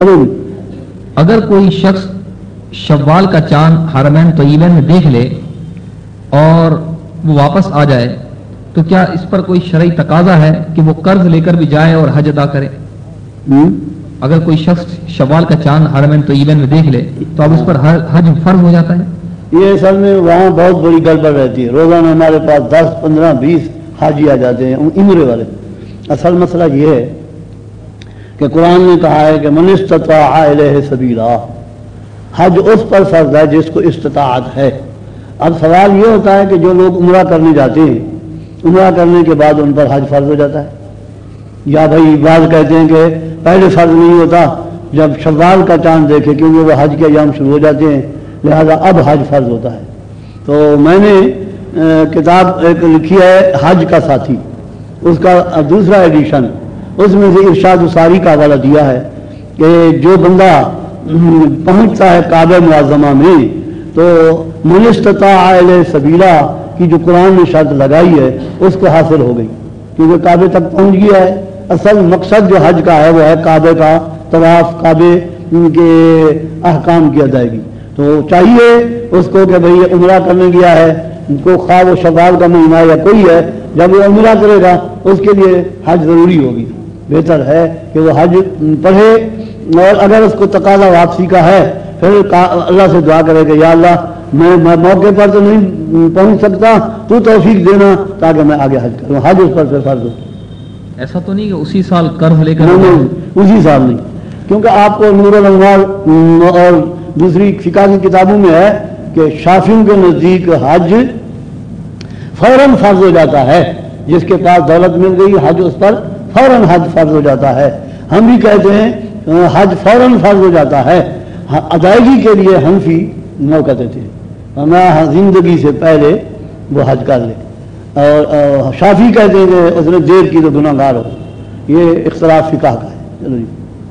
اگر کوئی شخص شوال کا چاند حرمین طیبین میں دیکھ لے اور وہ واپس آ جائے تو کیا اس پر کوئی شرعی تقاضا ہے کہ وہ قرض لے کر بھی جائے اور حج ادا کرے؟ اگر کوئی شخص شوال کا چاند حرمین طیبین میں دیکھ لے تو اب اس پر حج فرض ہو جاتا ہے؟ یہ اصل میں وہاں بہت بڑی گڑبڑ رہتی ہے۔ روزانہ ہمارے پاس دس پندرہ بیس حاجی آ جاتے ہیں عمرے والے۔ اصل مسئلہ یہ ہے کہ قرآن نے کہا ہے کہ من استطاع الیہ سبیلا، حج اس پر فرض ہے جس کو استطاعت ہے۔ اب سوال یہ ہوتا ہے کہ جو لوگ عمرہ کرنے جاتے ہیں، عمرہ کرنے کے بعد ان پر حج فرض ہو جاتا ہے۔ یا بھائی بعض کہتے ہیں کہ پہلے فرض نہیں ہوتا، جب شوال کا چاند دیکھے کیونکہ وہ حج کے ایام شروع ہو جاتے ہیں، لہذا اب حج فرض ہوتا ہے۔ تو میں نے کتاب ایک لکھی ہے حج کا ساتھی، اس کا دوسرا ایڈیشن اس میں سے ارشاد ساری کا حوالہ دیا ہے کہ جو بندہ پہنچتا ہے کعبہ معظمہ میں، تو منستتا سبیلا کی جو قرآن نے شرط لگائی ہے، اس کو حاصل ہو گئی۔ کیونکہ کعبے تک پہنچ گیا ہے، اصل مقصد جو حج کا ہے، وہ ہے کعبے کا طواف، کعبے کے احکام کی ادائیگی۔ تو چاہیے اس کو کہ بھئی عمرہ کرنے گیا ہے کو خواب و شباب کا مہینہ یا کوئی ہے، جب وہ عمرہ کرے گا، اس کے لیے حج ضروری ہوگی۔ بہتر ہے کہ وہ حج پڑھے اور اگر اس کو تقاضا واپسی کا ہے پھر اللہ سے دعا کرے کہ یا اللہ میں موقع پر تو نہیں پہنچ سکتا تو توفیق دینا تاکہ میں آگے حج کروں۔ حج اس پر فرض ہو۔ ایسا تو نہیں کہ اسی سال قرض لے کر نہیں اسی سال نہیں۔ کیونکہ آپ کو نور الانوار اور دوسری فقہ کی کتابوں میں ہے کہ شافیوں کے نزدیک حج فوراً فرض ہو جاتا ہے۔ جس کے پاس دولت مل گئی حج اس پر فوراً حج فرض ہو جاتا ہے۔ ہم بھی کہتے ہیں حج فوراً فرض ہو جاتا ہے۔ ادائیگی کے لیے ہم فی موقع دیتے ہیں ہمیں زندگی سے پہلے وہ حج کر لے۔ اور شافی کہتے ہیں کہ اس نے دیر کی تو گناہ گار ہو۔ یہ اختلاف فقہ کا ہے۔ چلو جی۔